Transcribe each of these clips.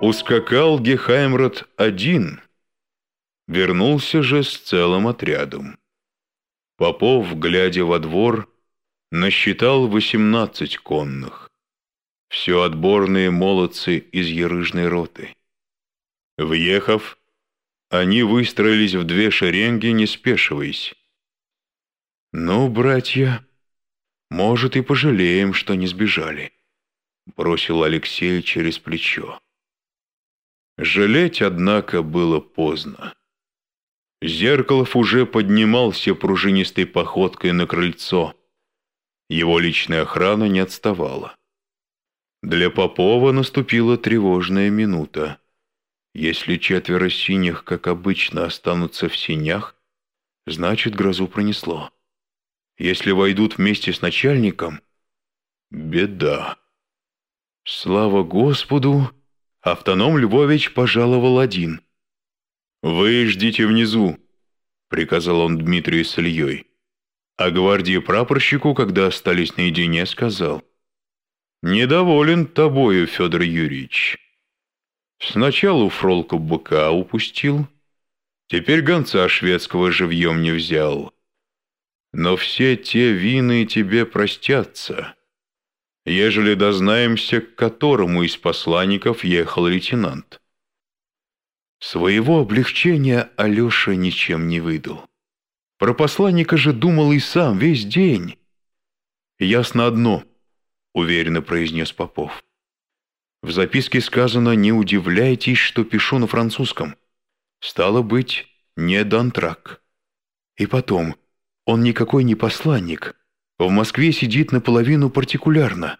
Ускакал Гехаймрот один, вернулся же с целым отрядом. Попов, глядя во двор, насчитал восемнадцать конных. Все отборные молодцы из ярыжной роты. Въехав, они выстроились в две шеренги, не спешиваясь. «Ну, братья, может, и пожалеем, что не сбежали», — бросил Алексей через плечо. Жалеть, однако, было поздно. Зеркалов уже поднимался пружинистой походкой на крыльцо. Его личная охрана не отставала. Для Попова наступила тревожная минута. Если четверо синих, как обычно, останутся в синях, значит, грозу пронесло. Если войдут вместе с начальником, беда. Слава Господу, автоном Львович пожаловал один. «Вы ждите внизу», — приказал он Дмитрию с Ильей. А гвардии прапорщику, когда остались наедине, сказал. «Недоволен тобою, Федор Юрьевич. Сначала фролку быка упустил, теперь гонца шведского живьем не взял. Но все те вины тебе простятся, ежели дознаемся, к которому из посланников ехал лейтенант. Своего облегчения Алеша ничем не выдал. Про посланника же думал и сам весь день. «Ясно одно», — уверенно произнес Попов. В записке сказано «Не удивляйтесь, что пишу на французском». Стало быть, не Дантрак. И потом, он никакой не посланник. В Москве сидит наполовину партикулярно.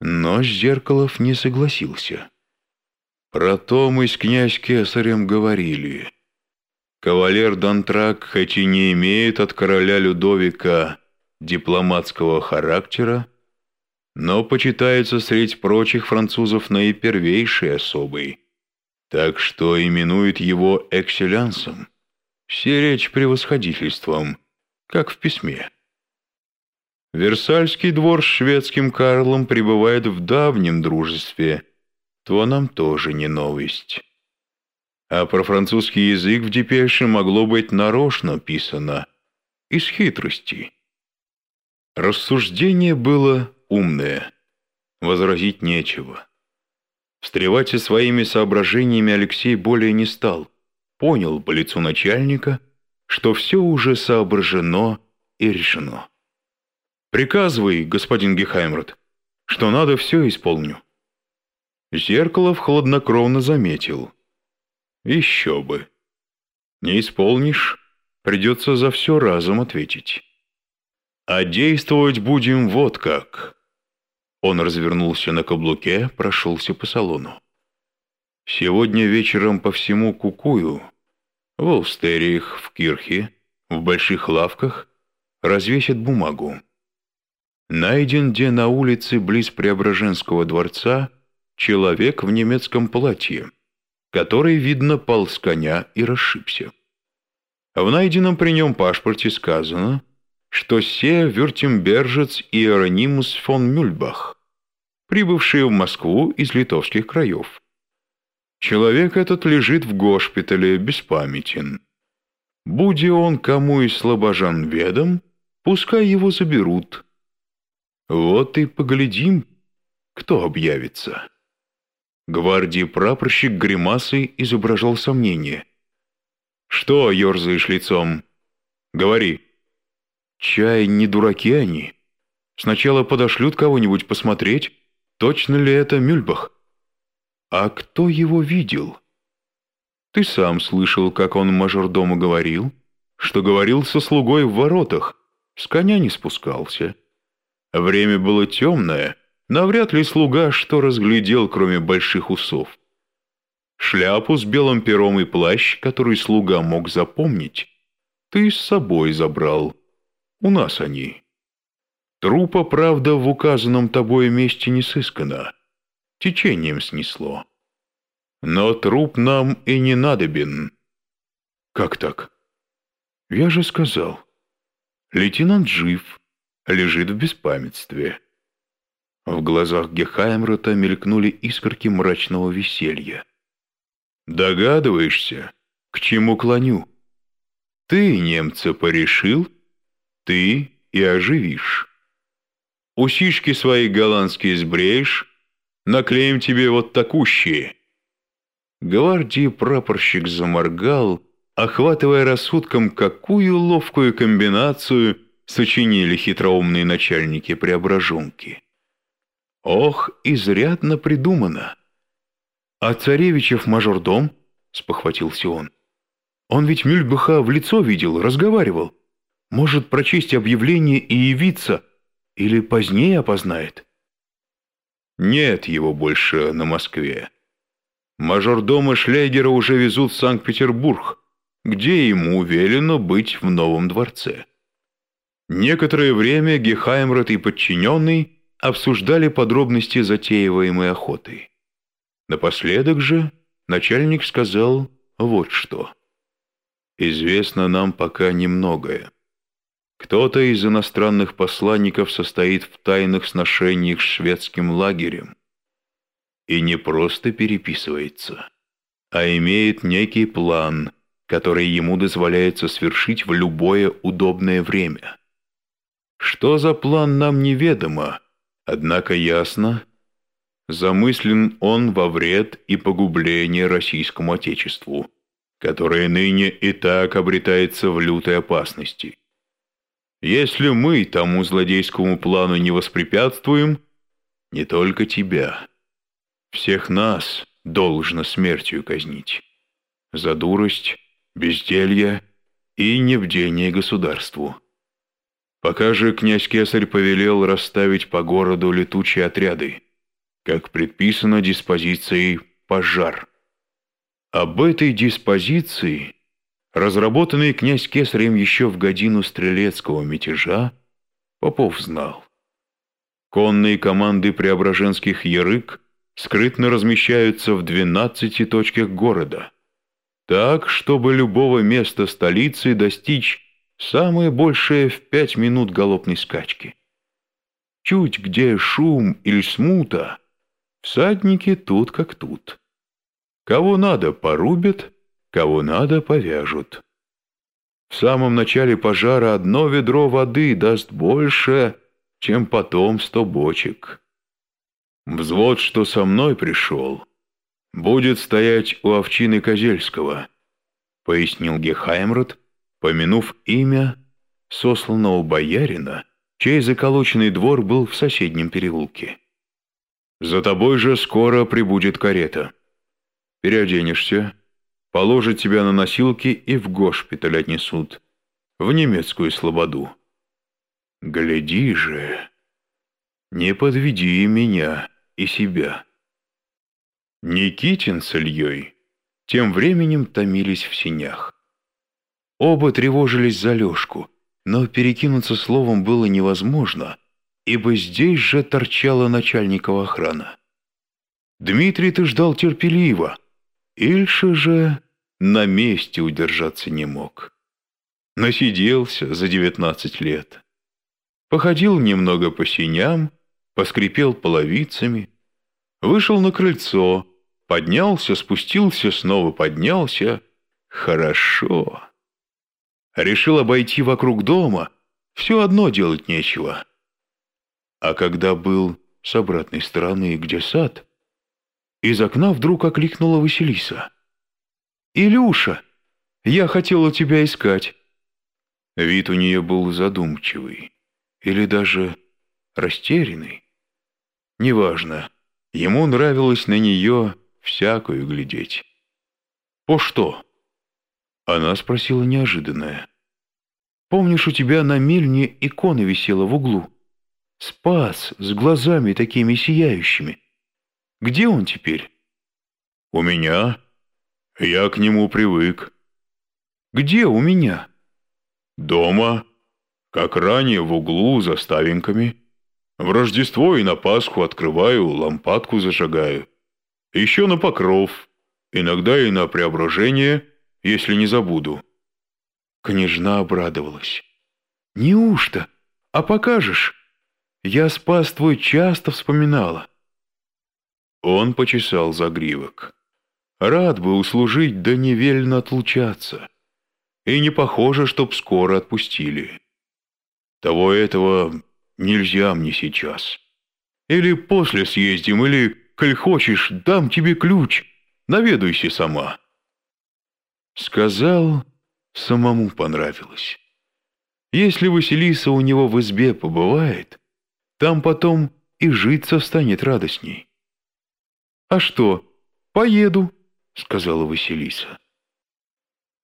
Но Зеркалов не согласился. Про то мы с князь Кесарем говорили. Кавалер Дантрак хоть и не имеет от короля Людовика дипломатского характера, но почитается среди прочих французов наипервейшей особой, так что именует его экселянсом, все речь превосходительством, как в письме. Версальский двор с шведским Карлом пребывает в давнем дружестве, то нам тоже не новость. А про французский язык в депеше могло быть нарочно писано, из хитрости. Рассуждение было умное. Возразить нечего. Встревать со своими соображениями Алексей более не стал. Понял по лицу начальника, что все уже соображено и решено. «Приказывай, господин Гехаймрот, что надо, все исполню». Зеркалов хладнокровно заметил. «Еще бы. Не исполнишь, придется за все разом ответить. А действовать будем вот как. Он развернулся на каблуке, прошелся по салону. «Сегодня вечером по всему Кукую, в Олстериях, в Кирхе, в больших лавках развесят бумагу. Найден где на улице близ Преображенского дворца человек в немецком платье, который, видно, пал с коня и расшибся. В найденном при нем паспорте сказано, что се вюртембержец Иеронимус фон Мюльбах, прибывшие в Москву из литовских краев. Человек этот лежит в госпитале, беспамятен. Будь он кому из слабожан ведом, пускай его заберут. Вот и поглядим, кто объявится. Гвардии прапорщик гримасой изображал сомнение. «Что ерзаешь лицом? Говори». «Чай, не дураки они. Сначала подошлют кого-нибудь посмотреть, Точно ли это Мюльбах? А кто его видел? Ты сам слышал, как он мажордому говорил, что говорил со слугой в воротах, с коня не спускался. Время было темное, навряд ли слуга что разглядел, кроме больших усов. Шляпу с белым пером и плащ, который слуга мог запомнить, ты с собой забрал. У нас они. Трупа, правда, в указанном тобой месте не сыскано. Течением снесло. Но труп нам и не надобен. Как так? Я же сказал. Лейтенант жив, лежит в беспамятстве. В глазах Гехаймрата мелькнули искорки мрачного веселья. «Догадываешься, к чему клоню? Ты немца порешил, ты и оживишь. Усишки свои голландские сбреешь, наклеим тебе вот такущие». Гвардии прапорщик заморгал, охватывая рассудком, какую ловкую комбинацию сочинили хитроумные начальники преображенки. Ох, изрядно придумано. А царевичев мажордом, спохватился он. Он ведь Мюльбаха в лицо видел, разговаривал. Может прочесть объявление и явиться, или позднее опознает. Нет его больше на Москве. Мажордома Шлейгера уже везут в Санкт-Петербург, где ему велено быть в новом дворце. Некоторое время Гехаймрот и подчиненный обсуждали подробности затеиваемой охоты. Напоследок же начальник сказал вот что. «Известно нам пока немногое. Кто-то из иностранных посланников состоит в тайных сношениях с шведским лагерем и не просто переписывается, а имеет некий план, который ему дозволяется свершить в любое удобное время. Что за план нам неведомо, Однако ясно, замыслен он во вред и погубление российскому Отечеству, которое ныне и так обретается в лютой опасности. Если мы тому злодейскому плану не воспрепятствуем, не только тебя, всех нас должно смертью казнить за дурость, безделье и невдение государству. Пока же князь Кесарь повелел расставить по городу летучие отряды, как предписано диспозицией «пожар». Об этой диспозиции, разработанной князь Кесарем еще в годину стрелецкого мятежа, Попов знал. Конные команды преображенских ярык скрытно размещаются в 12 точках города, так, чтобы любого места столицы достичь Самое большее в пять минут галопной скачки. Чуть где шум или смута, всадники тут как тут. Кого надо порубят, кого надо повяжут. В самом начале пожара одно ведро воды даст больше, чем потом сто бочек. Взвод, что со мной пришел, будет стоять у овчины Козельского, пояснил Гехаймрот, помянув имя сосланного боярина, чей заколоченный двор был в соседнем переулке. «За тобой же скоро прибудет карета. Переоденешься, положат тебя на носилки и в госпиталь отнесут, в немецкую слободу. Гляди же, не подведи меня и себя». Никитин с Ильей тем временем томились в синях. Оба тревожились за Лешку, но перекинуться словом было невозможно, ибо здесь же торчала начальникова охрана. Дмитрий ты ждал терпеливо, Ильша же на месте удержаться не мог. Насиделся за девятнадцать лет. Походил немного по синям, поскрипел половицами, вышел на крыльцо, поднялся, спустился, снова поднялся. Хорошо. Решил обойти вокруг дома, все одно делать нечего. А когда был с обратной стороны, где сад, из окна вдруг окликнула Василиса. «Илюша, я хотела тебя искать». Вид у нее был задумчивый или даже растерянный. Неважно, ему нравилось на нее всякую глядеть. «По что?» Она спросила неожиданное. «Помнишь, у тебя на мельне икона висела в углу? Спас с глазами такими сияющими. Где он теперь?» «У меня. Я к нему привык». «Где у меня?» «Дома. Как ранее в углу за ставинками. В Рождество и на Пасху открываю, лампадку зажигаю. Еще на покров. Иногда и на преображение» если не забуду». Княжна обрадовалась. «Неужто? А покажешь? Я спас твой часто вспоминала». Он почесал загривок. Рад бы услужить, да не велено отлучаться. И не похоже, чтоб скоро отпустили. Того этого нельзя мне сейчас. Или после съездим, или, коль хочешь, дам тебе ключ, наведуйся сама. Сказал, самому понравилось. Если Василиса у него в избе побывает, там потом и житься станет радостней. «А что, поеду», — сказала Василиса.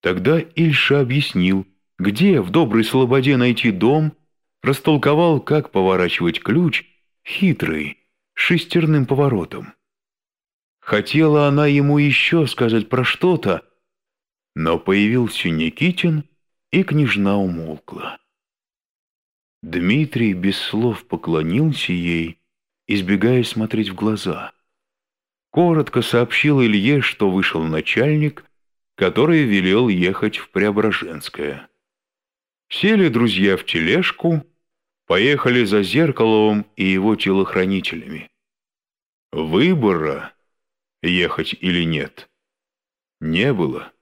Тогда Ильша объяснил, где в доброй слободе найти дом, растолковал, как поворачивать ключ, хитрый, шестерным поворотом. Хотела она ему еще сказать про что-то, но появился Никитин, и княжна умолкла. Дмитрий без слов поклонился ей, избегая смотреть в глаза. Коротко сообщил Илье, что вышел начальник, который велел ехать в Преображенское. Сели друзья в тележку, поехали за Зеркаловым и его телохранителями. Выбора, ехать или нет, не было.